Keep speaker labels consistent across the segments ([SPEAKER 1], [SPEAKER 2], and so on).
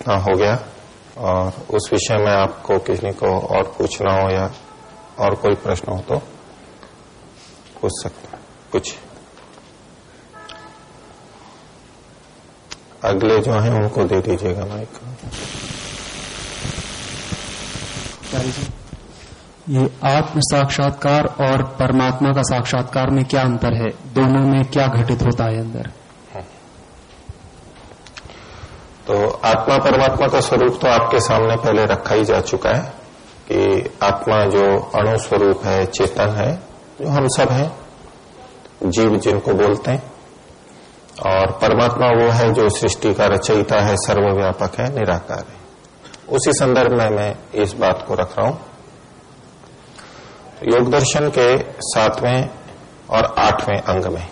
[SPEAKER 1] जितना हो गया और उस विषय में आपको किसी को और पूछना हो या और कोई प्रश्न हो तो पूछ सकते हैं। कुछ। अगले जो हैं उनको दे दीजिएगा माइक
[SPEAKER 2] ये आत्म साक्षात्कार और परमात्मा का साक्षात्कार में क्या अंतर है? दोनों में क्या घटित होता है अंदर
[SPEAKER 1] तो आत्मा परमात्मा का स्वरूप तो आपके सामने पहले रखा ही जा चुका है कि आत्मा जो अणु स्वरूप है, चेतन है, जो हम सब हैं, जीव जिनको बोलते हैं। और परमात्मा वो है जो सृष्टि का रचयिता है, सर्वव्यापक है, निराकार है। उसी संदर्भ में मैं इस बात को रख रहा हूँ। योग दर्शन के सातवें और आठवें अंग में।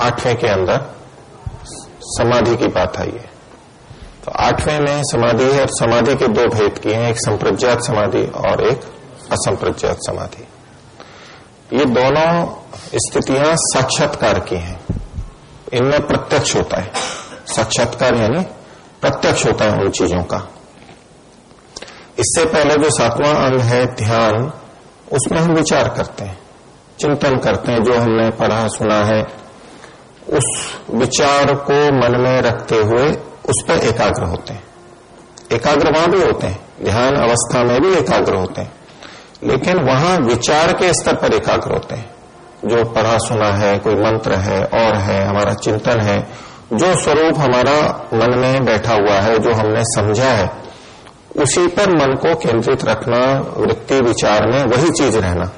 [SPEAKER 1] आठवें के अंदर समाधि की बात आई है तो आठवें में समाधि और समाधि के दो भेद किए हैं, एक संप्रज्ञात समाधि और एक असंप्रज्ञात समाधि। ये दोनों स्थितियाँ साक्षात्कार की हैं। इनमें प्रत्यक्ष होता है। साक्षात्कार यानी प्रत्यक्ष होता है उन चीज़ों का। इससे पहले जो सातवां अंग है ध्यान, उसमें हम विचार करते हैं, चिंतन करते हैं, जो हमने पढ़ा, सुना है उस विचार को मन में रखते हुए उस पर एकाग्र होते हैं। एकाग्र वहाँ भी होते हैं, ध्यान अवस्था में भी एकाग्र होते हैं। लेकिन वहाँ विचार के स्तर पर एकाग्र होते हैं। जो पढ़ा सुना है, कोई मंत्र है, और है, हमारा चिंतन है, जो स्वरूप हमारा मन में बैठा हुआ है, जो हमने समझा है, उसी पर मन को केंद्रित रखना, वृत्ति विचार में वही चीज़ रहना।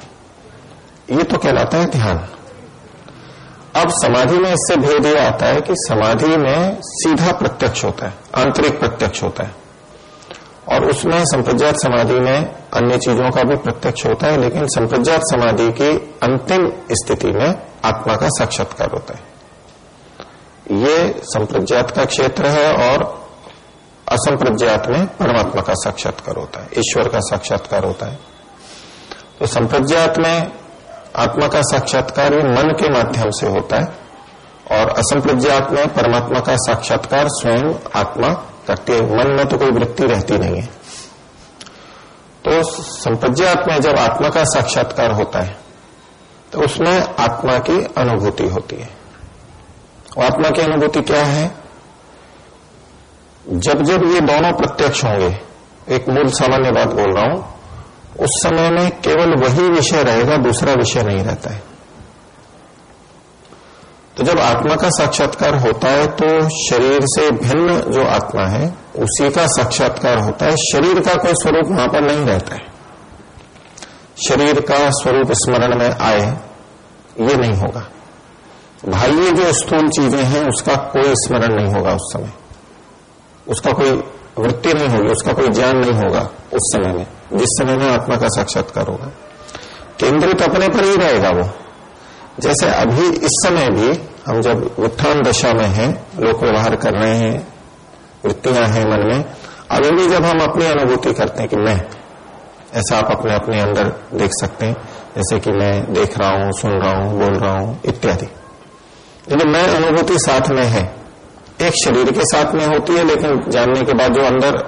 [SPEAKER 1] ये तो कहलाता है ध्यान। अब समाधि में इससे भेद यह आता है कि समाधि में सीधा प्रत्यक्ष होता है, आंतरिक प्रत्यक्ष होता है। और उसमें संप्रज्ञात समाधि में अन्य चीज़ों का भी प्रत्यक्ष होता है, लेकिन संप्रज्ञात समाधि की अंतिम स्थिति में आत्मा का साक्षात्कार होता है। ये संप्रज्ञात का क्षेत्र है और असंप्रज्ञात में परमात्मा का साक्षात्कार होता है, ईश्वर का साक्षात्कार होता है। तो संप्रज्ञात में आत्मा का साक्षात्कार ये मन के माध्यम से होता है और असंप्रज्ञात में परमात्मा का साक्षात्कार स्वयं आत्मा करती है। मन में तो कोई वृत्ति रहती नहीं है। तो संप्रज्ञात में जब आत्मा का साक्षात्कार होता है तो उसमें आत्मा की अनुभूति होती है। और आत्मा की अनुभूति क्या है? जब जब ये दोनों प्रत्यक्ष होंगे, एक मूल सामान्य बात बोल रहा हूँ उस समय में केवल वही विषय रहेगा, दूसरा विषय नहीं रहता है। तो जब आत्मा का साक्षात्कार होता है तो शरीर से भिन्न जो आत्मा है, उसी का साक्षात्कार होता है। शरीर का कोई स्वरूप वहाँ पर नहीं रहता है। शरीर का स्वरूप स्मरण में आए, ये नहीं होगा। बाह्य जो स्थूल चीज़ें हैं, उसका कोई स्मरण नहीं होगा उस समय। उसका कोई वृत्ति नहीं होगी, उसका कोई ज्ञान नहीं होगा उस समय में। जिस समय में आत्मा का साक्षात्कार होगा। केंद्रित अपने पर ही रहेगा वो। जैसे अभी इस समय भी हम जब उत्थान दशा में हैं, लोक व्यवहार कर रहे हैं, वृत्तियाँ हैं मन में अभी भी जब हम अपनी अनुभूति करते हैं कि मैं, ऐसा आप अपने अपने अंदर देख सकते हैं, जैसे कि मैं देख रहा हूँ, सुन रहा हूँ, बोल रहा हूँ, इत्यादि। लेकिन मैं अनुभूति साथ में है। एक शरीर के साथ में होती है, लेकिन जानने के बाद जो अंदर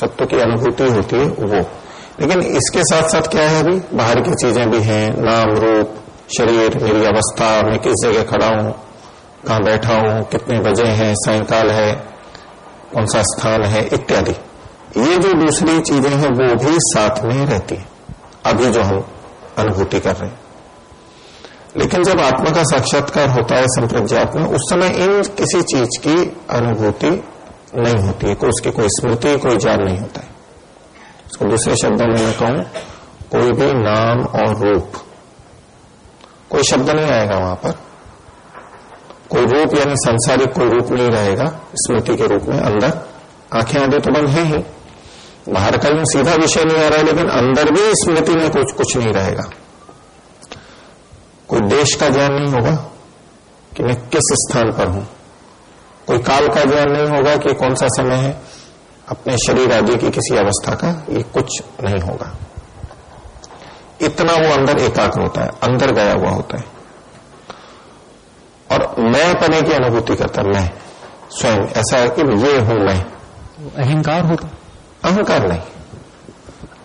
[SPEAKER 1] सत्व की अनुभूति होती है, वो। लेकिन इसके साथ साथ क्या है अभी? बाहर की चीज़ें भी हैं, नाम, रूप, शरीर, मेरी अवस्था, मैं किस जगह खड़ा हूँ, कहाँ बैठा हूँ, कितने बजे हैं, सायकाल है, कौन सा स्थान है, इत्यादि। ये जो दूसरी चीज़ें हैं, वो भी साथ में रहती है। अभी जो हम अनुभूति कर रहे हैं। लेकिन जब आत्मा का साक्षात्कार होता है संप्रज्ञात में, उस समय इन किसी चीज़ की अनुभूति नहीं होती है उसकी कोई स्मृति, कोई ज्ञान नहीं होता है। इसको दूसरे शब्दों में मैं कहूँ, कोई भी नाम और रूप। कोई शब्द नहीं आएगा वहाँ पर। कोई रूप यानी सांसारिक कोई रूप नहीं रहेगा, स्मृति के रूप में अंदर। आँखें आदि तो बंद है ही। बाहर का यूँ सीधा विषय नहीं आ रहा है, लेकिन अंदर भी स्मृति में कुछ कुछ नहीं रहेगा। कोई देश का ज्ञान नहीं होगा कि मैं किस स्थान पर हूँ। कोई काल का ज्ञान नहीं होगा कि कौन सा समय है। अपने शरीर आदि की किसी अवस्था का ये कुछ नहीं होगा। इतना वो अंदर एकाग्र होता है अंदर गया हुआ होता है। और मैं पने की अनुभूति करता मैं स्वयं ऐसा है कि ये हूँ मैं।
[SPEAKER 2] अहंकार होता।
[SPEAKER 1] अहंकार नहीं।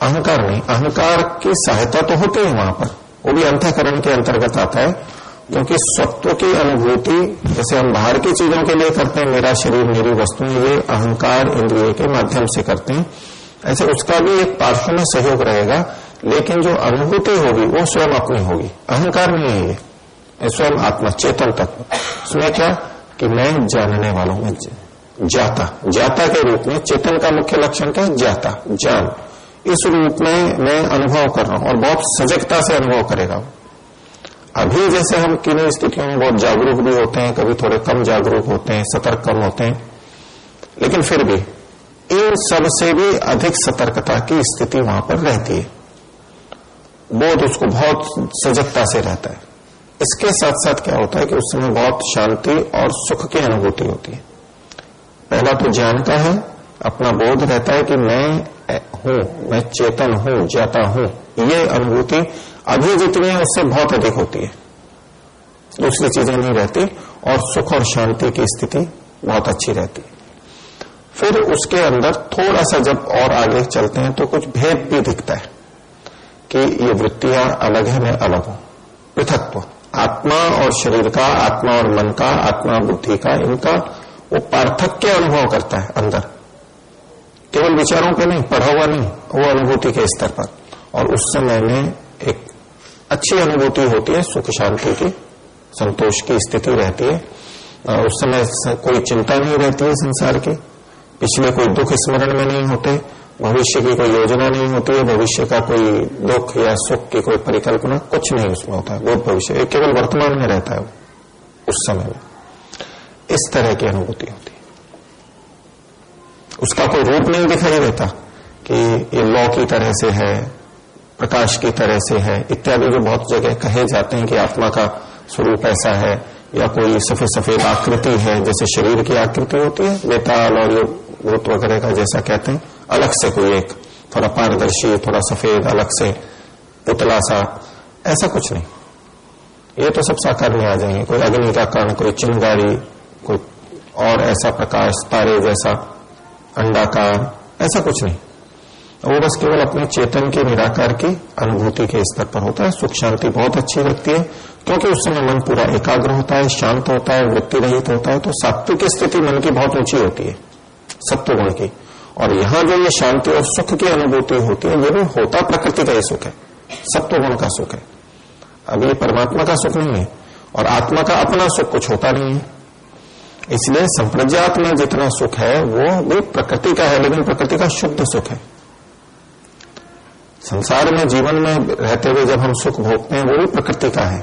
[SPEAKER 1] अहंकार नहीं अहंकार की सहायता तो होती है वहाँ पर। वो भी अंतकरण के अंतर्गत आता है क्योंकि सत्व की अनुभूति, जैसे हम बाहर की चीज़ों के लिए करते हैं, मेरा शरीर, मेरी वस्तु ये अहंकार इंद्रिय के माध्यम से करते हैं। ऐसे उसका भी एक पार्श्व में सहयोग रहेगा, लेकिन जो अनुभूति होगी, वो स्वयं अपनी होगी। अहंकार नहीं है ये। स्वयं आत्मा चेतन तत्व। उसमें क्या? कि मैं जानने वालों में जाता। जाता के रूप में चेतन का मुख्य लक्षण क्या है? जाता, जान। इस रूप में मैं अनुभव कर रहा हूँ और बहुत सजगता से अनुभव करेगा अभी जैसे हम किन्हीं स्थितियों में बहुत जागरूक भी होते हैं, कभी थोड़े कम जागरूक होते हैं, सतर्क कम होते हैं, लेकिन फिर भी इन सबसे भी अधिक सतर्कता की स्थिति वहाँ पर रहती है। बोध उसको बहुत सजगता से रहता है। इसके साथ साथ क्या होता है कि उस समय बहुत शांति और सुख की अनुभूति होती है। पहला तो ज्ञान का है, अपना बोध रहता है कि मैं हूँ, मैं चेतन हूँ जाता हूँ। ये अनुभूति अभी जितनी है उससे बहुत अधिक होती है। दूसरी चीज़ें नहीं रहती और सुख और शांति की स्थिति बहुत अच्छी रहती है। फिर उसके अंदर थोड़ा सा जब और आगे चलते हैं तो कुछ भेद भी दिखता है कि ये वृत्तियाँ अलग है, मैं अलग हूँ। पृथकत्व, आत्मा और शरीर का, आत्मा और मन का, आत्मा बुद्धि का, इनका वो पार्थक्य अनुभव करता है अंदर। केवल विचारों पे नहीं, पढ़ा हुआ नहीं, वो अनुभूति के स्तर पर। और उस समय में अच्छी अनुभूति होती है, सुख शांति की, संतोष की स्थिति रहती है। उस समय कोई चिंता नहीं रहती है संसार की। पिछले कोई दुख स्मरण में नहीं होते, भविष्य की कोई योजना नहीं होती है, भविष्य का कोई दुख या सुख की कोई परिकल्पना कुछ नहीं उसमें होता है बहुत भविष्य केवल वर्तमान में रहता है उस समय में। इस तरह की अनुभूति होती है। उसका कोई रूप नहीं दिखाई देता कि ये लॉ की तरह से है प्रकाश की तरह से है। इत्यादि जो बहुत जगह कहे जाते हैं कि आत्मा का स्वरूप ऐसा है या कोई सफ़ेद सफ़ेद आकृति है, जैसे शरीर की आकृति होती है बेताल और ये भूत वगैरह का जैसा कहते हैं, अलग से कोई एक थोड़ा पारदर्शी, थोड़ा सफ़ेद, अलग से पुतला सा, ऐसा कुछ नहीं। ये तो सब साकार में आ जाएँगे। कोई अग्नि का कर्ण कोई चिंगारी, कोई और ऐसा प्रकाश, तारे जैसा अंडाकार, ऐसा कुछ नहीं। वो बस केवल अपने चेतन के निराकार की अनुभूति के स्तर पर होता है। सुख शांति बहुत अच्छी लगती है। क्योंकि उस समय मन पूरा एकाग्र होता है, शांत होता है वृत्ति रहित होता है तो सात्विक स्थिति मन की बहुत ऊँची होती है सत्व गुण की। और यहाँ जो ये शांति और सुख की अनुभूति होती है, ये भी होता प्रकृति का ही सुख है। सत्व गुण का सुख है। अब ये परमात्मा का सुख नहीं है, और आत्मा का अपना सुख कुछ होता नहीं है। इसलिए संप्रज्ञात में जितना सुख है, वो भी प्रकृति का है, लेकिन प्रकृति का शुद्ध सुख है। संसार में, जीवन में रहते हुए जब हम सुख भोगते हैं, वो भी प्रकृति का है।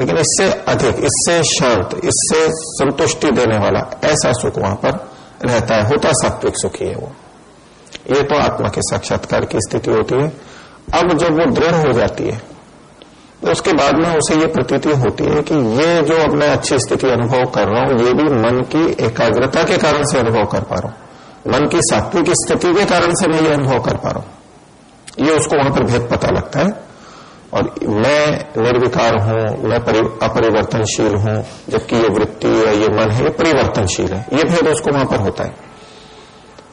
[SPEAKER 1] लेकिन इससे अधिक, इससे शांत, इससे संतुष्टि देने वाला ऐसा सुख वहाँ पर रहता है, होता सात्विक सुख ही है वो। ये तो आत्मा के साक्षात्कार की स्थिति होती है। अब जब वो दृढ़ हो जाती है तो उसके बाद में उसे ये प्रतीति होती है कि ये जो अब मैं अच्छी स्थिति अनुभव कर रहा हूँ, ये भी मन की एकाग्रता के कारण से अनुभव कर पा रहा हूँ। मन की सात्विक स्थिति के कारण से मैं ये अनुभव कर पा रहा हूँ। ये उसको वहाँ पर भेद पता लगता है। और मैं निर्विकार हूँ, मैं अपरिवर्तनशील हूँ, जबकि ये वृत्ति या ये मन है, ये परिवर्तनशील है। ये भेद उसको वहाँ पर होता है।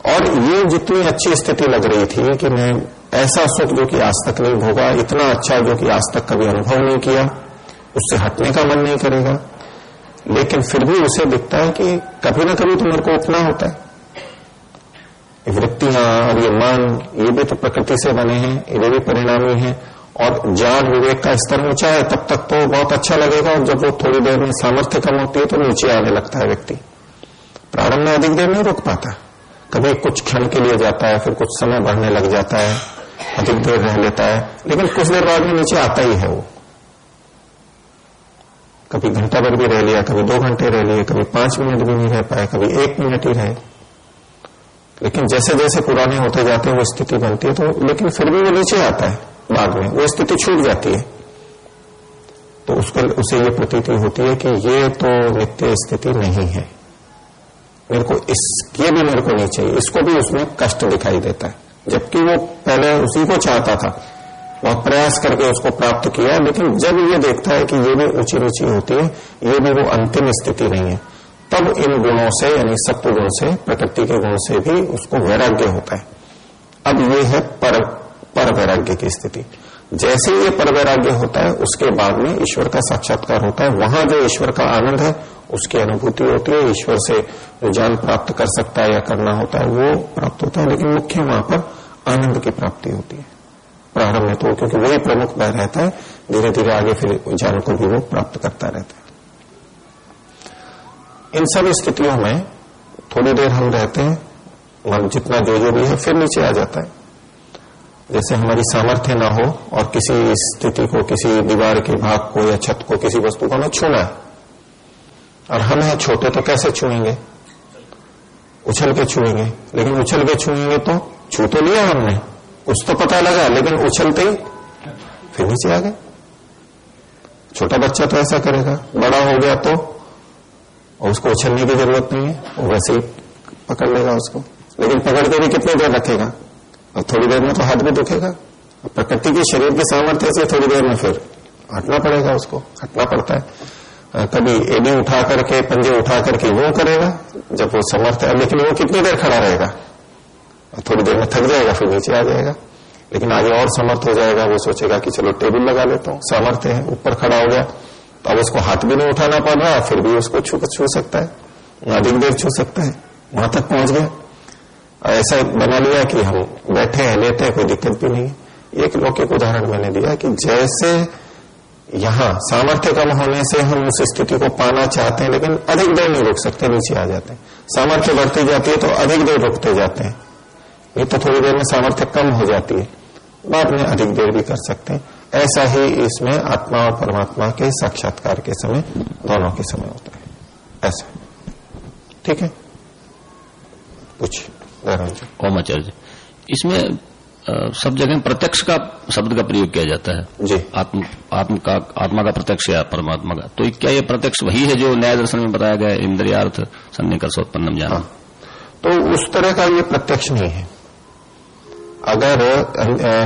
[SPEAKER 1] और ये जितनी अच्छी स्थिति लग रही थी कि मैं ऐसा सुख जो कि आज तक नहीं भोगा, इतना अच्छा जो कि आज तक कभी अनुभव नहीं किया, उससे हटने का मन नहीं करेगा। लेकिन फिर भी उसे दिखता है कि कभी ना कभी तो मेरे को उठना होता है। वृत्तियाँ और ये मन, ये भी तो प्रकृति से बने हैं, ये भी परिणामी हैं। और ज्ञान विवेक का स्तर ऊँचा है, तब तक तो बहुत अच्छा लगेगा, और जब वो थोड़ी देर में सामर्थ्य कम होती है तो नीचे आने लगता है व्यक्ति। प्रारंभ में अधिक देर नहीं रुक पाता। कभी कुछ क्षण के लिए जाता है, फिर कुछ समय बढ़ने लग जाता है, अधिक देर रह लेता है, लेकिन कुछ देर बाद में नीचे आता ही है वो। कभी घंटा भर भी रह लिया, कभी दो घंटे रह लिए, कभी पाँच मिनट भी नहीं रह पाए, कभी एक मिनट ही रहे। लेकिन जैसे जैसे पुराने होते जाते हैं, वो स्थिति बनती है तो लेकिन फिर भी वो नीचे आता है, बाद में। वो स्थिति छूट जाती है। तो उसको, उसे ये प्रतीति होती है कि ये तो नित्य स्थिति नहीं है। मेरे को इस, ये भी मेरे को नहीं चाहिए। इसको भी उसमें कष्ट दिखाई देता है। जबकि वो पहले उसी को चाहता था। बहुत प्रयास करके उसको प्राप्त किया, लेकिन जब ये देखता है कि ये भी ऊँची नीची होती है, ये भी वो अंतिम स्थिति नहीं है। तब इन गुणों से, यानी सत्व गुण से, प्रकृति के गुण से भी उसको वैराग्य होता है। अब ये है पर पर वैराग्य की स्थिति। जैसे ये पर वैराग्य होता है, उसके बाद में ईश्वर का साक्षात्कार होता है। वहाँ जो ईश्वर का आनंद है, उसकी अनुभूति होती है। ईश्वर से जो ज्ञान प्राप्त कर सकता है या करना होता है, वो प्राप्त होता है। लेकिन मुख्य वहाँ पर आनंद की प्राप्ति होती है। प्रारंभ में तो क्योंकि वही प्रमुख बह रहता है। धीरे धीरे आगे फिर ज्ञान को भी वो प्राप्त करता रहता है। इन सब स्थितियों में थोड़ी देर हम रहते हैं मन जितना जो जो भी है, फिर नीचे आ जाता है। जैसे हमारी सामर्थ्य ना हो और किसी स्थिति को, किसी दीवार के भाग को या छत को, किसी वस्तु को हमें छूना है। और हम हैं छोटे तो कैसे छुएँगे? उछल के छुएँगे। लेकिन उछल के छुएँगे तो छू तो लिया हमने। कुछ तो पता लगा, लेकिन उछलते ही फिर नीचे आ गए। छोटा बच्चा तो ऐसा करेगा, बड़ा हो गया तो और उसको उछलने की ज़रूरत नहीं है, वो वैसे ही पकड़ लेगा उसको। लेकिन पकड़ के भी कितनी देर रखेगा? और थोड़ी देर में तो हाथ भी दुखेगा। प्रकृति की शरीर की सामर्थ्य से थोड़ी देर में फिर हटना पड़ेगा उसको, हटना पड़ता है। कभी एडी उठा करके, पंजे उठा करके वो करेगा, जब वो समर्थ है, लेकिन वो कितनी देर खड़ा रहेगा? और थोड़ी देर में थक जाएगा, फिर नीचे आ जाएगा। लेकिन आगे और समर्थ हो जाएगा, वो सोचेगा कि चलो टेबल लगा लेता हूँ, सामर्थ्य है, ऊपर खड़ा हो गया। तो अब उसको हाथ भी नहीं उठाना पड़ रहा फिर भी उसको छू छू सकता है। अधिक देर छू सकता है। वहाँ तक पहुँच गया ऐसा बना लिया कि हम बैठे हैं लेते हैं, कोई दिक्कत भी नहीं है। एक लौकिक उदाहरण मैंने दिया कि जैसे यहाँ सामर्थ्य कम होने से हम उस स्थिति को पाना चाहते हैं, लेकिन अधिक देर नहीं रुक सकते, नीचे आ जाते हैं। सामर्थ्य बढ़ती जाती है तो अधिक देर रुकते जाते हैं। ये तो थोड़ी देर में सामर्थ्य कम हो जाती है। बाद में अधिक देर भी कर सकते हैं। ऐसा ही इसमें आत्मा और परमात्मा के साक्षात्कार के समय दोनों के समय होता है। ऐसा। ठीक है? पूछिए
[SPEAKER 3] ओम आचार्य इसमें सब जगह प्रत्यक्ष का शब्द का प्रयोग किया जाता है।
[SPEAKER 1] जी।
[SPEAKER 3] आत्म आत्म का आत्मा का प्रत्यक्ष या परमात्मा का। तो क्या ये प्रत्यक्ष वही है जो न्याय दर्शन में बताया गया इंद्रियार्थ सन्निकर्षोत्पन्नम जाना हाँ।
[SPEAKER 1] तो उस तरह का ये प्रत्यक्ष नहीं है। अगर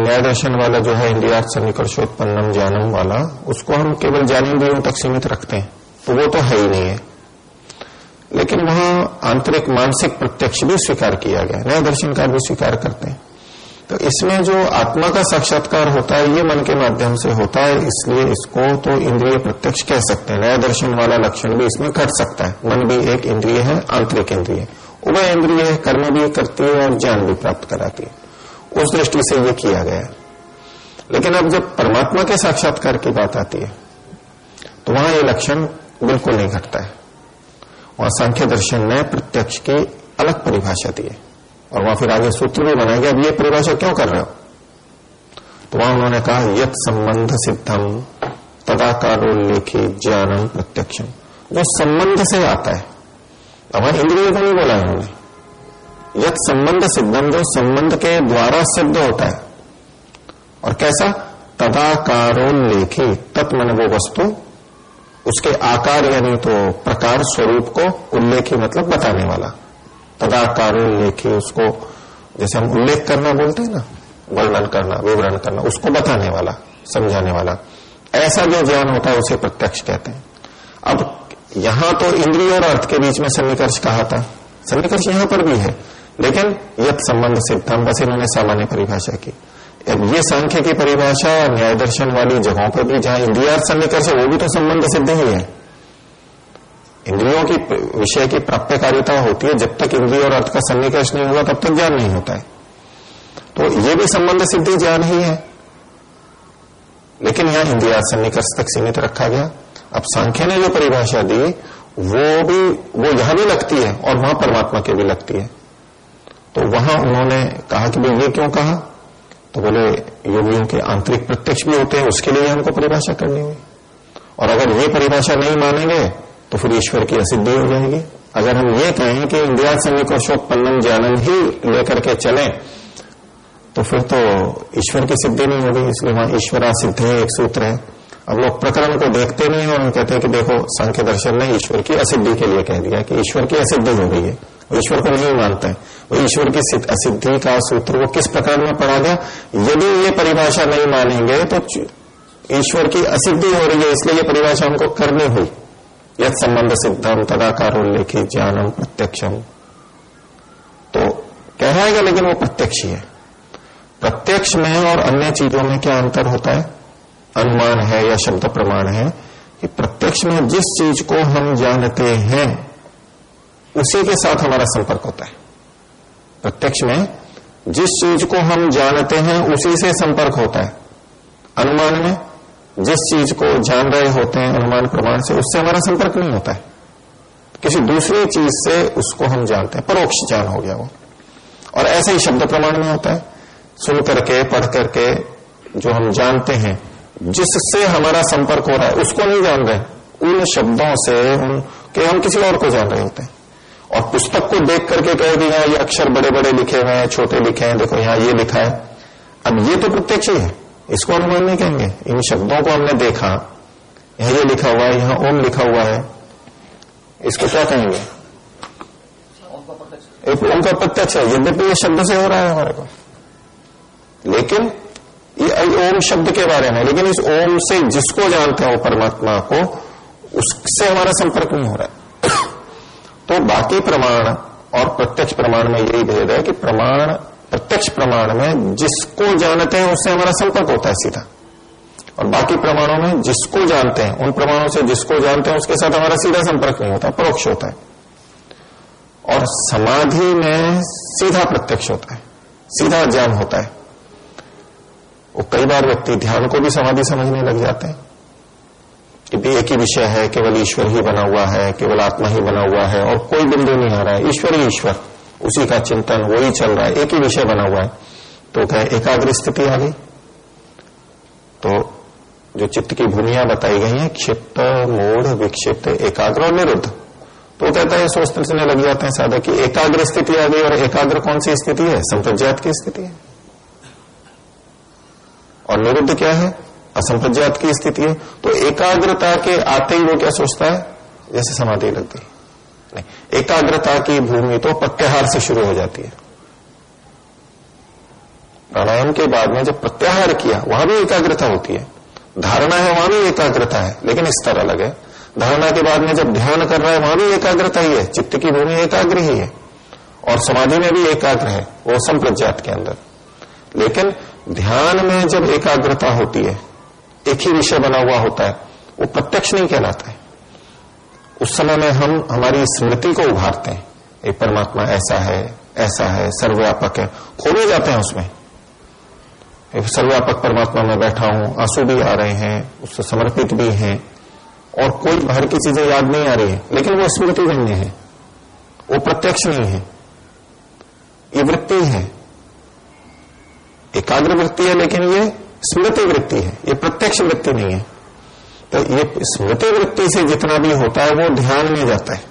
[SPEAKER 1] न्याय दर्शन वाला जो है इंडिया सन्निकर्षोत्पन्नम ज्ञानम वाला, उसको हम केवल ज्ञानेन्द्रियों तक सीमित रखते हैं तो वो तो है ही नहीं है। लेकिन वहाँ आंतरिक मानसिक प्रत्यक्ष भी स्वीकार किया गया, न्याय दर्शन का भी स्वीकार करते हैं। तो इसमें जो आत्मा का साक्षात्कार होता है, ये मन के माध्यम से होता है, इसलिए इसको तो इंद्रिय प्रत्यक्ष कह सकते हैं। नया दर्शन वाला लक्षण भी इसमें घट सकता है। मन भी एक इंद्रिय है, आंतरिक इंद्रिय। उभय इंद्रिय कर्म भी करती है और ज्ञान भी प्राप्त कराती है। उस दृष्टि से ये किया गया। लेकिन अब जब परमात्मा के साक्षात्कार की बात आती है तो वहाँ ये लक्षण बिल्कुल नहीं घटता है। वहाँ सांख्य दर्शन ने प्रत्यक्ष की अलग परिभाषा दी है। और वहाँ फिर आगे सूत्र भी बनाया गया, अब ये परिभाषा क्यों कर रहे हो? तो वहाँ उन्होंने कहा, यत संबंध सिद्धम तदाकारोल्लेखी ज्ञानम प्रत्यक्षम जो संबंध से आता है, अब वहाँ इंद्रियों को नहीं बोला उन्होंने। यद संबंध सिद्धम जो संबंध के द्वारा सिद्ध होता है। और कैसा? तदाकारोल्लेखी तत्मन वो वस्तु। उसके आकार यानी तो प्रकार स्वरूप को उल्लेखी मतलब बताने वाला। तदाकारोल्लेखी उसको जैसे हम उल्लेख करना बोलते हैं ना, वर्णन करना, विवरण करना, उसको बताने वाला, समझाने वाला। ऐसा जो ज्ञान होता है, उसे प्रत्यक्ष कहते हैं। अब यहाँ तो इंद्रिय और अर्थ के बीच में सन्निकर्ष कहा था। सन्निकर्ष यहाँ पर भी है। लेकिन यद संबंध सिद्धम बस इन्होंने सामान्य परिभाषा की। अब ये सांख्य की परिभाषा न्याय दर्शन वाली जगहों पर भी, जहाँ इंद्रिया सन्निकर्ष है वो भी तो संबंध सिद्ध ही है। इंद्रियों की विषय की प्राप्यकारिता होती है, जब तक इंद्रिय और अर्थ का सन्निकर्ष नहीं होगा, तब तक ज्ञान नहीं होता है। तो ये भी संबंध सिद्धि ज्ञान ही है। लेकिन यहाँ इंद्रिया सन्निकर्ष तक सीमित रखा गया। अब सांख्य ने जो परिभाषा दी, वो भी, वो यहाँ भी लगती है और वहाँ परमात्मा की भी लगती है। तो वहाँ उन्होंने कहा कि भाई ये क्यों कहा? तो बोले योगियों के आंतरिक प्रत्यक्ष भी होते हैं, उसके लिए हमको परिभाषा करनी हुई और अगर ये परिभाषा नहीं मानेंगे तो फिर ईश्वर की असिद्धि हो जाएगी। अगर हम ये कहें कि इंदिरा सन्निकोशोपन्नम ज्ञानम ही लेकर के चले तो फिर तो ईश्वर की सिद्धि नहीं होगी, इसलिए वहाँ ईश्वरा सिद्ध है, एक सूत्र है। अब लोग प्रकरण को देखते नहीं और हम कहते हैं कि देखो, सांख्य दर्शन ने ईश्वर की असिद्धि के लिए कह दिया कि ईश्वर की असिद्धि हो रही है। ईश्वर को नहीं मानते हैं। वो ईश्वर की असिद्धि का सूत्र वो किस प्रकार में पढ़ा गया? यदि ये परिभाषा नहीं मानेंगे तो ईश्वर की असिद्धि हो रही है, इसलिए ये परिभाषा हमको करनी हुई। यद संबंध सिद्धम तदाकार उल्लेखित ज्ञानम, प्रत्यक्षम। तो कह रहा है लेकिन वो प्रत्यक्ष ही है। प्रत्यक्ष में और अन्य चीज़ों में क्या अंतर होता है? अनुमान है या शब्द प्रमाण है कि प्रत्यक्ष में जिस चीज़ को हम जानते हैं उसी के साथ हमारा संपर्क होता है। प्रत्यक्ष में जिस चीज़ को हम जानते हैं, उसी से संपर्क होता है। अनुमान में जिस चीज़ को जान रहे होते हैं, अनुमान प्रमाण से, उससे हमारा संपर्क नहीं होता है। किसी दूसरी चीज़ से उसको हम जानते हैं। परोक्ष ज्ञान हो गया वो। और ऐसे ही शब्द प्रमाण में होता है। सुन करके, पढ़ करके जो हम जानते हैं, जिससे हमारा संपर्क हो रहा है, उसको नहीं जान रहे। उन शब्दों से, उन के हम किसी और को जान रहे होते हैं। और पुस्तक को देख करके कह दिया ये अक्षर बड़े बड़े लिखे हुए हैं, छोटे लिखे हैं, देखो यहाँ ये लिखा है। अब ये तो प्रत्यक्ष ही है। इसको अनुमान नहीं कहेंगे। इन शब्दों को हमने देखा। यहाँ ये लिखा हुआ है, यहाँ ओम लिखा हुआ है। इसको क्या कहेंगे? ओम का प्रत्यक्ष है। यद्यपि ये शब्द से हो रहा है हमारे को। लेकिन ये ओम शब्द के बारे में, लेकिन इस ओम से जिसको जानते हो परमात्मा को, उससे हमारा संपर्क नहीं हो रहा है। तो बाकी प्रमाण और प्रत्यक्ष प्रमाण में यही भेद है कि प्रमाण, प्रत्यक्ष प्रमाण में जिसको जानते हैं उससे हमारा संपर्क होता है सीधा। और बाकी प्रमाणों में जिसको जानते हैं, उन प्रमाणों से जिसको जानते हैं उसके साथ हमारा सीधा संपर्क नहीं होता, परोक्ष होता है। और समाधि में सीधा प्रत्यक्ष होता है, सीधा ज्ञान होता है। वो कई बार व्यक्ति ध्यान को भी समाधि समझने लग जाते हैं। कि भी एक ही विषय है, केवल ईश्वर ही बना हुआ है, केवल आत्मा ही बना हुआ है, और कोई बिंदु नहीं आ रहा है। ईश्वर ही ईश्वर, उसी का चिंतन, वही चल रहा है, एक ही विषय बना हुआ है। तो क्या एकाग्र स्थिति आ गई? तो जो चित्त की भूमिया बताई गई है, क्षिप्त, मूढ़, विक्षिप्त, एकाग्र और निरुद्ध। तो कहता है सोचने लग जाते हैं साधक की एकाग्र स्थिति आ गई, और एकाग्र कौन सी स्थिति है? संप्रज्ञात की स्थिति है। और निरुद्ध क्या है? असंप्रज्ञात की स्थिति है। तो एकाग्रता के आते ही वो क्या सोचता है? जैसे समाधि लग गई नहीं, एकाग्रता की भूमि तो प्रत्याहार से शुरू हो जाती है। प्राणायाम के बाद में जब प्रत्याहार किया, वहाँ भी एकाग्रता होती है। धारणा है, वहाँ भी एकाग्रता है, लेकिन इस तरह अलग है। धारणा के बाद में जब ध्यान कर रहा है, वहाँ भी एकाग्रता ही है। चित्त की भूमि एकाग्र ही है। और समाधि में भी एकाग्र है, वो संप्रज्ञात के अंदर। लेकिन ध्यान में जब एकाग्रता होती है एक ही विषय बना हुआ होता है, वो प्रत्यक्ष नहीं कहलाता है। उस समय में हम हमारी स्मृति को उभारते हैं। ये परमात्मा ऐसा है ऐसा है, सर्वव्यापक है, खो भी जाते हैं उसमें। सर्वव्यापक परमात्मा में बैठा हूँ, आँसू भी आ रहे हैं, उससे समर्पित भी हैं, और कोई बाहर की चीज़ें याद नहीं आ रही है, लेकिन वो स्मृति धन्य है। वो प्रत्यक्ष नहीं है। ये वृत्ति है। एकाग्र वृत्ति है, लेकिन ये स्मृति वृत्ति है, ये प्रत्यक्ष वृत्ति नहीं है। तो ये स्मृति वृत्ति से जितना भी होता है, वो ध्यान में जाता है।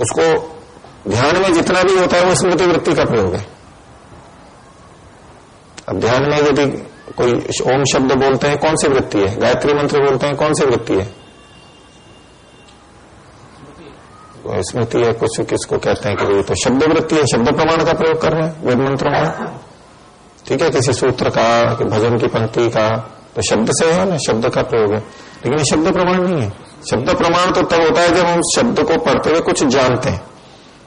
[SPEAKER 1] उसको ध्यान में जितना भी होता है, वो स्मृति वृत्ति का प्रयोग है। अब ध्यान में यदि कोई ओम शब्द बोलते हैं, कौन सी वृत्ति है? गायत्री मंत्र बोलते हैं, कौन सी वृत्ति है? स्मृति है, कुछ किसको कहते हैं कि तो शब्द वृत्ति है, शब्द प्रमाण का प्रयोग कर रहे हैं, वेद मंत्रों में। ठीक है, किसी सूत्र का कि भजन की पंक्ति का तो शब्द से है ना, शब्द का प्रयोग है। लेकिन ये शब्द प्रमाण नहीं है। शब्द प्रमाण तो तब होता है जब हम शब्द को पढ़ते हुए कुछ जानते हैं।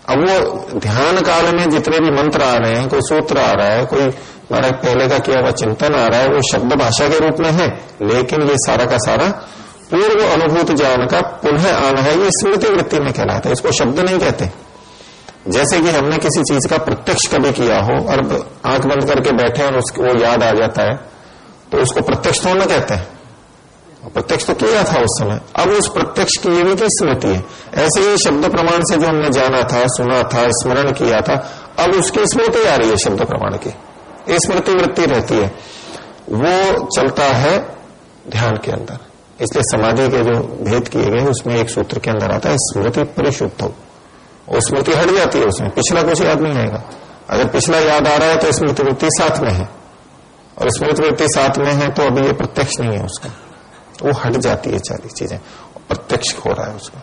[SPEAKER 1] अब वो ध्यान काल में जितने भी मंत्र आ रहे हैं, कोई सूत्र आ रहा है, कोई हमारा पहले का किया हुआ चिंतन आ रहा है, वो शब्द भाषा के रूप में है, लेकिन ये सारा का सारा पूर्व अनुभूत ज्ञान का पुनः आना है, ये स्मृति वृत्ति में कहलाता है, इसको शब्द नहीं कहते। जैसे कि हमने किसी चीज़ का प्रत्यक्ष कभी किया हो, और आँख बंद करके बैठे और उसको वो याद आ जाता है तो उसको प्रत्यक्ष तो ना कहते हैं। प्रत्यक्ष तो किया था उस समय। अब उस प्रत्यक्ष की ये की स्मृति है? ऐसे ही शब्द प्रमाण से जो हमने जाना था, सुना था, स्मरण किया था, अब उसकी स्मृति आ रही है शब्द प्रमाण की। स्मृति वृत्ति रहती है। वो चलता है ध्यान के अंदर। इसलिए समाधि के जो भेद किए गए उसमें एक सूत्र के अंदर आता है, स्मृति परिशुद्ध। और स्मृति हट जाती है उसमें पिछला कुछ याद नहीं आएगा। अगर पिछला याद आ रहा है तो स्मृति वृत्ति साथ में है। और स्मृति वृत्ति साथ में है तो अभी ये प्रत्यक्ष नहीं है उसका। वो हट जाती है सारी चीज़ें। प्रत्यक्ष हो रहा है उसका।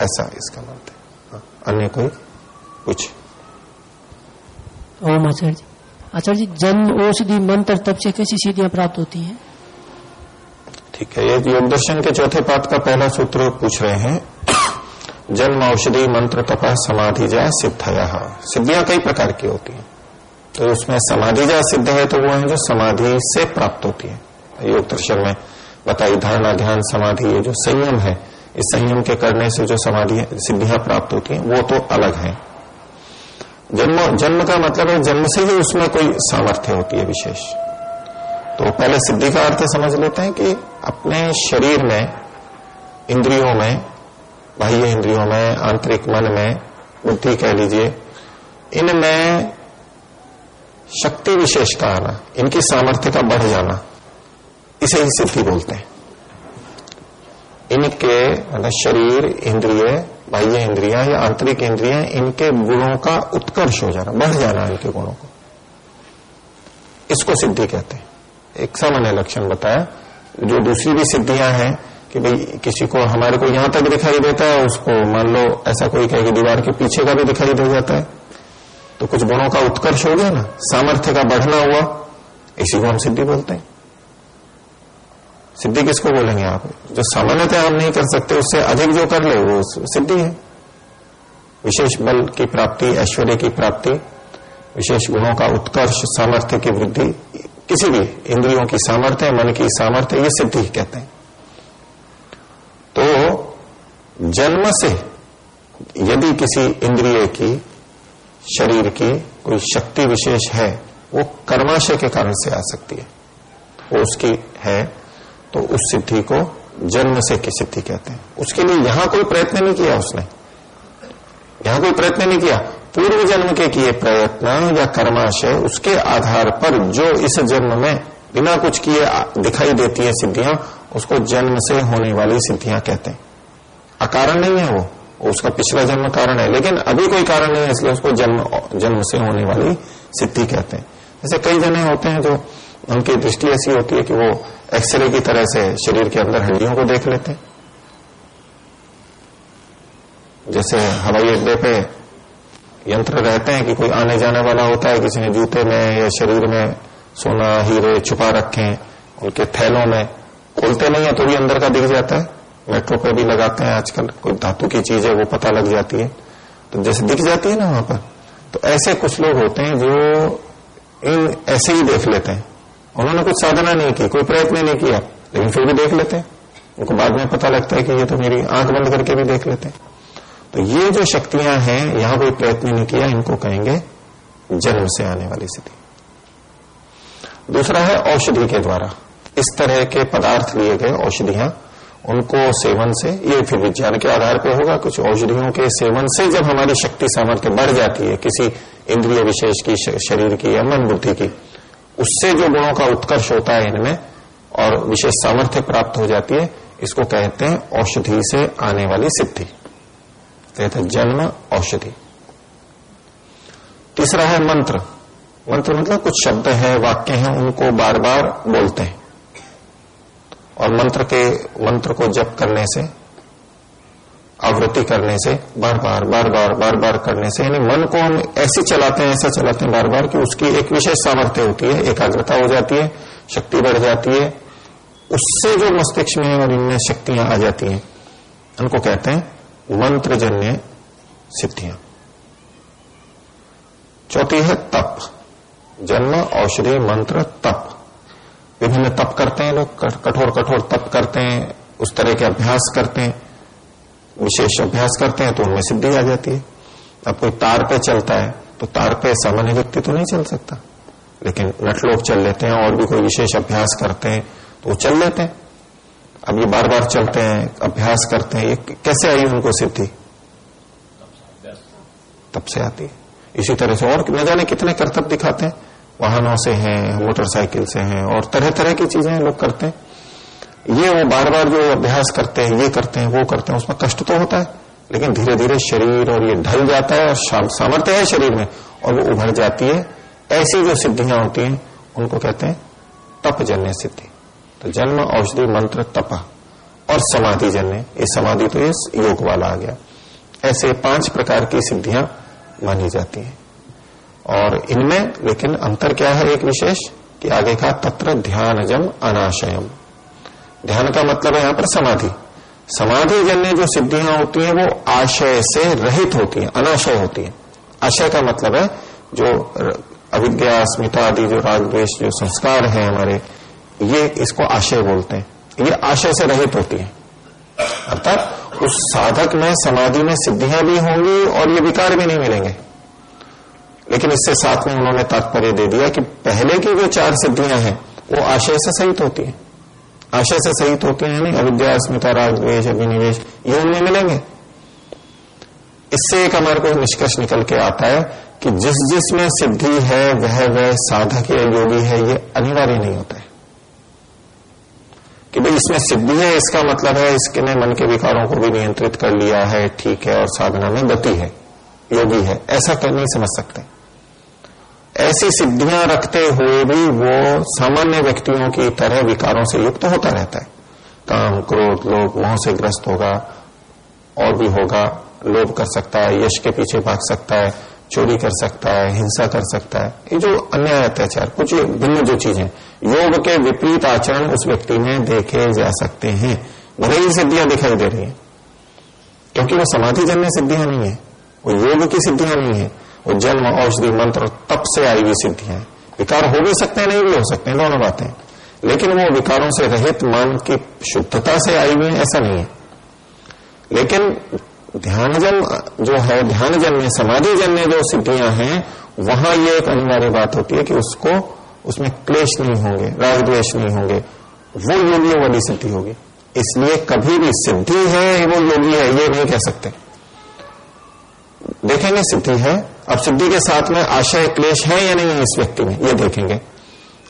[SPEAKER 1] ऐसा इसका मत है। हाँ, अन्य कोई? कुछ?
[SPEAKER 4] ओम आचार्य। जी आचार्य जी जन्म औषधि मंत्र तब से कैसी सिद्धियाँ प्राप्त होती हैं?
[SPEAKER 1] ठीक है ये योग दर्शन के चौथे पाठ का पहला सूत्र पूछ रहे हैं। जन्म औषधि मंत्र तपा समाधि जा सिद्धया। सिद्धियाँ कई प्रकार की होती हैं। तो उसमें समाधि जा सिद्ध है तो वो है जो समाधि से प्राप्त होती है। योग दर्शन में बताई, धारणा, ध्यान, समाधि, ये जो संयम है, इस संयम के करने से जो समाधि, सिद्धियाँ प्राप्त होती हैं, वो तो अलग है। जन्म जन्म का मतलब है जन्म से ही उसमें कोई सामर्थ्य होती है विशेष। तो पहले सिद्धि का अर्थ समझ लेते हैं कि अपने शरीर में, इंद्रियों में बाह्य इंद्रियों में, आंतरिक मन में, बुद्धि कह लीजिए, इनमें शक्ति विशेष का आना, इनकी सामर्थ्य का बढ़ जाना, इसे ही सिद्धि बोलते हैं। इनके मतलब शरीर, इंद्रिय, बाह्य इंद्रिया या आंतरिक इंद्रिया, इनके गुणों का उत्कर्ष हो जाना, बढ़ जाना इनके गुणों को। इसको सिद्धि कहते हैं। एक सामान्य लक्षण बताया, जो दूसरी भी सिद्धियाँ हैं कि भाई किसी को हमारे को यहाँ तक दिखाई देता है, उसको मान लो ऐसा कोई कहे कि दीवार के पीछे का भी दिखाई दे जाता है। तो कुछ गुणों का उत्कर्ष हो गया ना, सामर्थ्य का बढ़ना हुआ, इसी को हम सिद्धि बोलते हैं। सिद्धि किसको बोलेंगे आप? जो सामान्यतः हम नहीं कर सकते, उससे अधिक जो कर ले, वो सिद्धि है। विशेष बल की प्राप्ति, ऐश्वर्य की प्राप्ति, विशेष गुणों का उत्कर्ष, सामर्थ्य की वृद्धि, किसी भी इंद्रियों की सामर्थ्य, मन की सामर्थ्य, ये सिद्धि कहते हैं। तो जन्म से यदि किसी इंद्रिय की, शरीर की कोई शक्ति विशेष है, वो कर्माशय के कारण से आ सकती है। वो उसकी है तो उस सिद्धि को जन्म से की सिद्धि कहते हैं। उसके लिए यहाँ कोई प्रयत्न नहीं किया उसने। यहाँ कोई प्रयत्न नहीं किया। पूर्व जन्म के किए प्रयत्न या कर्माशय, उसके आधार पर जो इस जन्म में बिना कुछ किए दिखाई देती है सिद्धियाँ उसको जन्म से होने वाली सिद्धियाँ कहते हैं। अकारण नहीं है वो। उसका पिछला जन्म कारण है। लेकिन अभी कोई कारण नहीं है, इसलिए उसको जन्म जन्म से होने वाली सिद्धि कहते हैं। जैसे कई जने होते हैं जो उनकी दृष्टि ऐसी होती है कि वो एक्सरे की तरह से शरीर के अंदर हड्डियों को देख लेते हैं। जैसे हवाई अड्डे पे यंत्र रहते हैं कि कोई आने जाने वाला होता है, किसी ने जूते में या शरीर में सोना, हीरे छुपा रखे, उनके थैलों में खोलते नहीं है तो भी अंदर का दिख जाता है। मेट्रो पे भी लगाते हैं आजकल। कोई धातु की चीज़ है, वो पता लग जाती है। तो जैसे दिख जाती है ना वहाँ पर तो ऐसे कुछ लोग होते हैं जो इन ऐसे ही देख लेते हैं। उन्होंने कुछ साधना नहीं की, कोई प्रयत्न नहीं किया, लेकिन फिर भी देख लेते हैं। उनको बाद में पता लगता है कि ये तो मेरी आँख बंद करके भी देख लेते हैं। तो ये जो शक्तियाँ हैं, यहाँ कोई प्रयत्न नहीं किया, इनको कहेंगे जन्म से आने वाली स्थिति। दूसरा है औषधि के द्वारा। इस तरह के पदार्थ लिए गए औषधियाँ, उनको सेवन से, ये फिर विज्ञान के आधार पर होगा, कुछ औषधियों के सेवन से जब हमारी शक्ति सामर्थ्य बढ़ जाती है, किसी इंद्रिय विशेष की शरीर की या मन बुद्धि की, उससे जो गुणों का उत्कर्ष होता है इनमें और विशेष सामर्थ्य प्राप्त हो जाती है, इसको कहते हैं औषधि से आने वाली सिद्धि। कहते जन्म औषधि। तीसरा है मंत्र। मंत्र मतलब कुछ शब्द है, वाक्य हैं, उनको बार बार बोलते हैं। और मंत्र के, मंत्र को जप करने से, आवृत्ति करने से बार बार बार बार बार बार करने से, यानी मन को हम ऐसे चलाते हैं, ऐसा चलाते हैं बार बार कि उसकी एक विशेष सामर्थ्य होती है, एकाग्रता हो जाती है, शक्ति बढ़ जाती है, उससे जो मस्तिष्क में और इनमें शक्तियाँ आ जाती हैं, उनको कहते हैं मंत्रजन्य सिद्धियाँ। चौथी है तप। जन्म, औषधि, मंत्र, तप। विभिन्न तप करते हैं लोग कठोर कठोर तप करते हैं, उस तरह के अभ्यास करते हैं, विशेष अभ्यास करते हैं तो उनमें सिद्धि आ जाती है। अब कोई तार पे चलता है तो तार पे सामान्य व्यक्ति तो नहीं चल सकता। लेकिन नट लोग चल लेते हैं और भी कोई विशेष अभ्यास करते हैं तो वो चल लेते हैं। अब ये बार बार चलते हैं, अभ्यास करते हैं, ये कैसे आई उनको सिद्धि? तब से आती है। इसी तरह से और न जाने कितने कर्तव्य दिखाते हैं। वाहनों से हैं मोटरसाइकिल से हैं, और तरह तरह की चीज़ें लोग करते हैं। ये वो बार बार जो अभ्यास करते हैं, ये करते हैं, वो करते हैं, उसमें कष्ट तो होता है, लेकिन धीरे धीरे शरीर और ये ढल जाता है और सामर्थ्य है शरीर में, और वो उभर जाती है। ऐसी जो सिद्धियाँ होती हैं, उनको कहते हैं तपजन्य सिद्धि। तो जन्म, औषधि, मंत्र, तप और समाधि जन्य, ये समाधि तो ये योग वाला आ गया। ऐसे पाँच प्रकार की सिद्धियाँ मानी जाती हैं। और इनमें, लेकिन अंतर क्या है एक विशेष? कि आगे का तत्र ध्यानजम अनाशयम। ध्यान का मतलब है यहाँ पर समाधि। समाधि जन्य जो सिद्धियाँ होती हैं, वो आशय से रहित होती हैं, अनाशय होती हैं। आशय का मतलब है जो अविद्या अस्मिता आदि जो राग द्वेष जो संस्कार है हमारे, ये इसको आशय बोलते हैं। ये आशय से रहित होती है। अर्थात उस साधक में, समाधि में सिद्धियाँ भी होंगी और ये विकार भी नहीं मिलेंगे। लेकिन इससे साथ में उन्होंने तात्पर्य दे दिया कि पहले की जो चार सिद्धियाँ हैं, वो आशय से सहित होती है। आशय से सहित होते हैं नहीं अविद्या, अस्मिता, राग द्वेश अभिनिवेश, ये उनमें मिलेंगे। इससे एक हमारे को निष्कर्ष निकल के आता है कि जिस जिसमें सिद्धि है, वह वह साधक या योगी है, ये अनिवार्य नहीं होता है। कि भाई इसमें सिद्धि है, इसका मतलब है इसके ने मन के विकारों को भी नियंत्रित कर लिया है, ठीक है, और साधना में गति है, योगी है, ऐसा कर नहीं समझ सकते। ऐसी सिद्धियाँ रखते हुए भी वो सामान्य व्यक्तियों की तरह विकारों से युक्त होता रहता है। काम, क्रोध, लोभ, मोह से ग्रस्त होगा और भी होगा। लोभ कर सकता है, यश के पीछे भाग सकता है, चोरी कर सकता है, हिंसा कर सकता है। ये जो अन्याय, अत्याचार, कुछ भिन्न जो चीज़ें, योग के विपरीत आचरण उस व्यक्ति में देखे जा सकते हैं। भले ही सिद्धियाँ दिखाई दे रही है, क्योंकि वो समाधि जन्य सिद्धियाँ नहीं है, वो योग की सिद्धियाँ नहीं है। वो जन्म औषधि मंत्र तप से आई हुई सिद्धियाँ विकार हो भी सकते हैं, नहीं भी हो सकते हैं, दोनों बातें लेकिन वो विकारों से रहित मन की शुद्धता से आई हुई ऐसा नहीं है। लेकिन ध्यानजन जो है ध्यान में समाधि जन्य जो सिद्धियाँ हैं, वहाँ ये एक अनिवार्य बात होती है कि उसको, उसमें क्लेश नहीं होंगे राजद्वेश नहीं होंगे। वो योगियों वाली सिद्धि होगी। इसलिए कभी भी सिद्धि है, वो योगी है, ये नहीं कह सकते। देखेंगे सिद्धि है अब सिद्धि के साथ में आशय, क्लेश है या नहीं है इस व्यक्ति में? ये देखेंगे।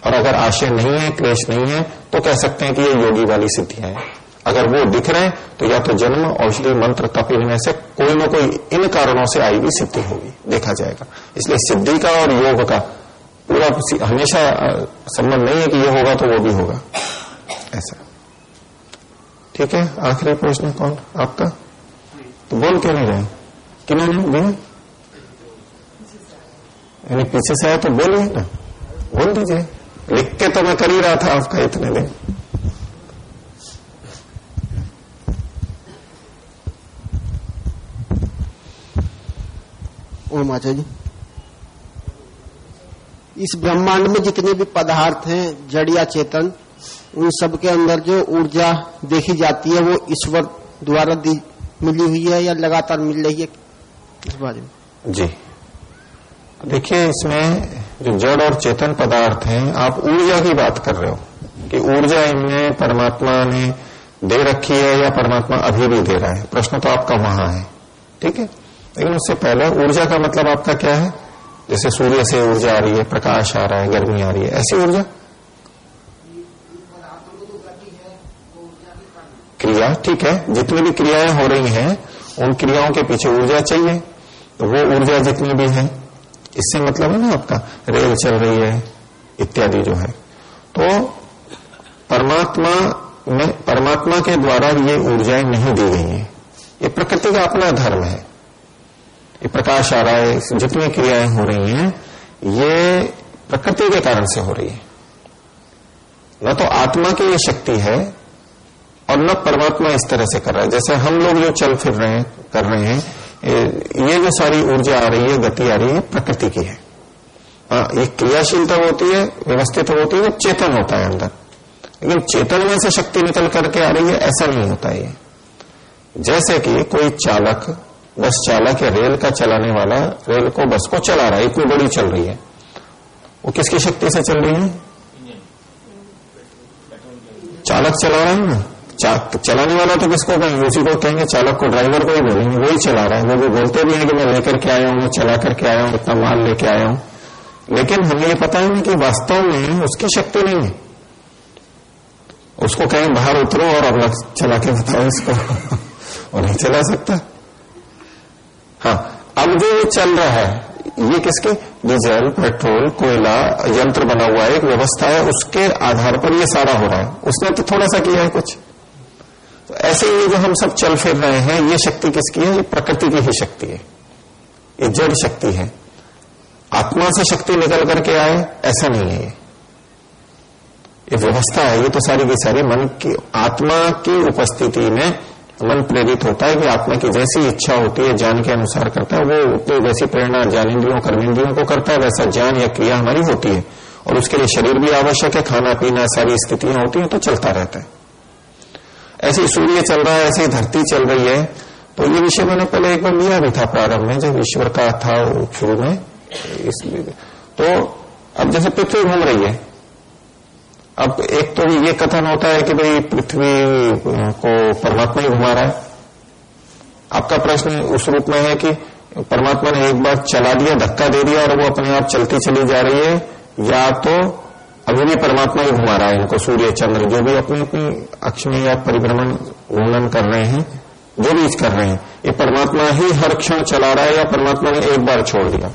[SPEAKER 1] और अगर आशय नहीं है, क्लेश नहीं है तो कह सकते हैं कि ये योगी वाली सिद्धियाँ हैं। अगर वो दिख रहे हैं तो या तो जन्म, औषधि, मंत्र, तप इनमें से कोई ना कोई इन कारणों से आई हुई सिद्धि होगी। देखा जाएगा। इसलिए सिद्धि का और योग का पूरा हमेशा संबंध नहीं है कि ये होगा तो वो भी होगा। ऐसा। ठीक है? आखिरी प्रश्न कौन? आपका? तो बोल क्यों नहीं रहे? किन्होंने? दिया यानी पीछे से आया तो बोलिए ना बोल दीजिए। लिख के तो मैं कर ही रहा था आपका इतने दिन
[SPEAKER 5] ओम आचार्य जी। इस ब्रह्मांड में जितने भी पदार्थ हैं जड़ या चेतन उन सब के अंदर जो ऊर्जा देखी जाती है वो ईश्वर द्वारा मिली हुई है या लगातार मिल रही है? इस बारे में।
[SPEAKER 1] जी। देखिए, इसमें जो जड़ और चेतन पदार्थ हैं, आप ऊर्जा की बात कर रहे हो कि ऊर्जा इनमें परमात्मा ने दे रखी है या परमात्मा अभी भी दे रहा है? प्रश्न तो आपका वहाँ है। ठीक है? लेकिन उससे पहले ऊर्जा का मतलब आपका क्या है? जैसे सूर्य से ऊर्जा आ रही है, प्रकाश आ रहा है, गर्मी आ रही है, ऐसी ऊर्जा? क्रिया, ठीक है, जितनी भी क्रियाएँ हो रही हैं, उन क्रियाओं के पीछे ऊर्जा चाहिए। तो वो ऊर्जा जितनी भी है इससे मतलब है ना आपका, रेल चल रही है, इत्यादि जो है। तो परमात्मा में, परमात्मा के द्वारा ये ऊर्जाएँ नहीं दी गई हैं। ये प्रकृति का अपना धर्म है। ये प्रकाश आ रहा है, जितनी क्रियाएँ हो रही हैं, ये प्रकृति के कारण से हो रही है। न तो आत्मा की ये शक्ति है, और न परमात्मा इस तरह से कर रहा है। जैसे हम लोग जो चल फिर रहे हैं, कर रहे हैं ये जो सारी ऊर्जा आ रही है, गति आ रही है, प्रकृति की है। ये क्रियाशीलता होती है, व्यवस्थित होती है, चेतन होता है अंदर। लेकिन चेतन में से शक्ति निकल करके आ रही है, ऐसा नहीं होता ये। जैसे कि कोई चालक, बस चालक या रेल का चलाने वाला, रेल को, बस को चला रहा है, इतनी बड़ी चल रही है। वो किसकी शक्ति से चल रही है? चालक चला रहा है ना? चलाने वाला तो किसको कहेंगे उसी को कहेंगे चालक को, ड्राइवर को ही बोलेंगे वही चला रहा है। वो भी बोलते भी हैं कि मैं लेकर के आया हूँ, मैं चला करके आया हूँ, इतना माल लेके आया हूँ। लेकिन हमें ये पता है ना कि वास्तव में उसकी शक्ति नहीं है। उसको कहें, बाहर उतरो और अब चला के बताओ इसको। वो नहीं चला सकता। हाँ अब जो ये चल रहा है, ये किसके? डीजल, पेट्रोल, कोयला, यंत्र बना हुआ है, एक व्यवस्था है, उसके आधार पर ये सारा हो रहा है। उसने तो थोड़ा सा किया है कुछ। तो ऐसे ही जो हम सब चल फिर रहे हैं, ये शक्ति किसकी है? ये प्रकृति की ही शक्ति है। ये जड़ शक्ति है। आत्मा से शक्ति निकल करके आए, ऐसा नहीं है ये। ये व्यवस्था है, ये तो सारी की सारी मन की, आत्मा की उपस्थिति में मन प्रेरित होता है कि आत्मा की जैसी इच्छा होती है, ज्ञान के अनुसार करता है, वो उतनी वैसी प्रेरणा ज्ञानेन्द्रियों कर्मेंद्रियों को करता है, वैसा ज्ञान या क्रिया हमारी होती है। और उसके लिए शरीर भी आवश्यक है खाना पीना सारी स्थितियाँ होती हैं तो चलता रहता है। ऐसे सूर्य चल रहा है, ऐसी धरती चल रही है। तो ये विषय मैंने पहले एक बार लिया भी था प्रारंभ में, जब ईश्वर का था शुरू में इसलिए तो अब जैसे पृथ्वी घूम रही है, अब एक तो ये कथन होता है कि भाई पृथ्वी को परमात्मा ही घुमा रहा है। आपका प्रश्न उस रूप में है कि परमात्मा ने एक बार चला दिया, धक्का दे दिया और वो अपने आप चलती चली जा रही है, या तो अभी भी परमात्मा ही घुमा रहा है इनको, सूर्य, चंद्र, जो भी अपनी अपनी अक्ष में या परिभ्रमण घूमन कर रहे हैं, जो भी कर रहे हैं, ये परमात्मा ही हर क्षण चला रहा है या परमात्मा ने एक बार छोड़ दिया?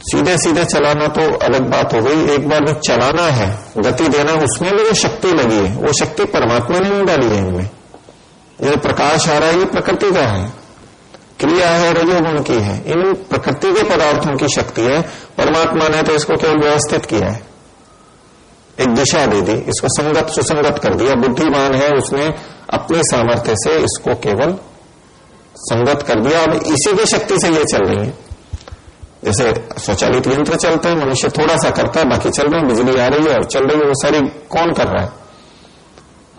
[SPEAKER 1] सीधे सीधे चलाना तो अलग बात हो गई, एक बार जो चलाना है, गति देना, उसमें भी शक्ति लगी है, वो शक्ति परमात्मा ने नहीं डाली है इनमें। जो प्रकाश आ रहा है, ये प्रकृति का है। क्रिया है, रजोगुण की है। इन प्रकृति के पदार्थों की शक्ति है, परमात्मा ने तो इसको केवल व्यवस्थित किया है। एक दिशा दे दी, इसको संगत, सुसंगत कर दिया। बुद्धिमान है उसने अपने सामर्थ्य से इसको केवल संगत कर दिया। अब इसी की शक्ति से ये चल रही है। जैसे स्वचालित यंत्र चलते हैं, मनुष्य थोड़ा सा करता है, बाकी चल रहे हैं, बिजली आ रही है और चल रही है, वो सारी कौन कर रहा है?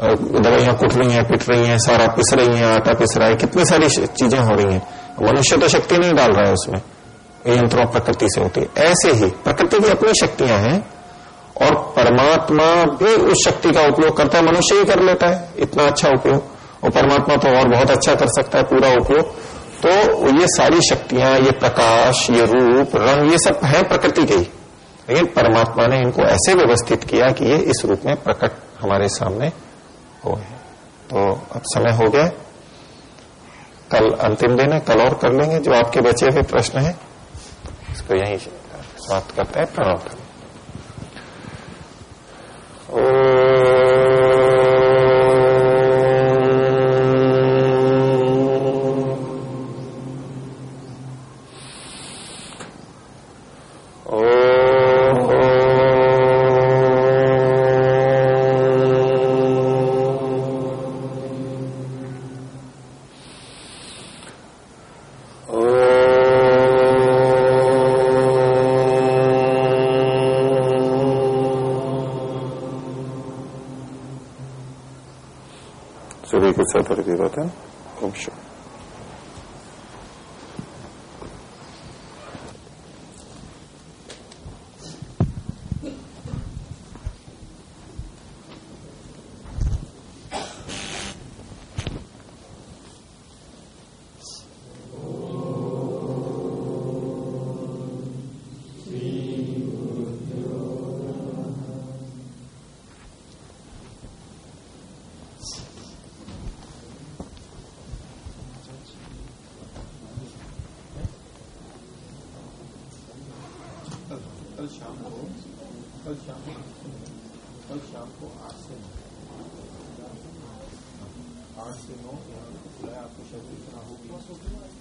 [SPEAKER 1] दवाइयाँ कुट रही हैं, पिट रही हैं, सारा पिस रही हैं, आटा पिस रहा है, कितनी सारी चीज़ें हो रही हैं। मनुष्य तो शक्ति नहीं डाल रहा है उसमें। यंत्रों प्रकृति से होती है। ऐसे ही प्रकृति की अपनी शक्तियाँ हैं और परमात्मा भी उस शक्ति का उपयोग करता है, मनुष्य ही कर लेता है। इतना अच्छा उपयोग। और परमात्मा तो और बहुत अच्छा कर सकता है पूरा उपयोग। तो ये सारी शक्तियाँ, ये प्रकाश, ये रूप, रंग, ये सब है प्रकृति के ही। लेकिन परमात्मा ने इनको ऐसे व्यवस्थित किया कि ये इस रूप में प्रकट हमारे सामने हो। तो अब समय हो गया। कल अंतिम दिन है, कल और कर लेंगे जो आपके बचे हुए प्रश्न है। इसको यही समाप्त करते हैं,
[SPEAKER 6] प्रणाम। 20 пивота в общем.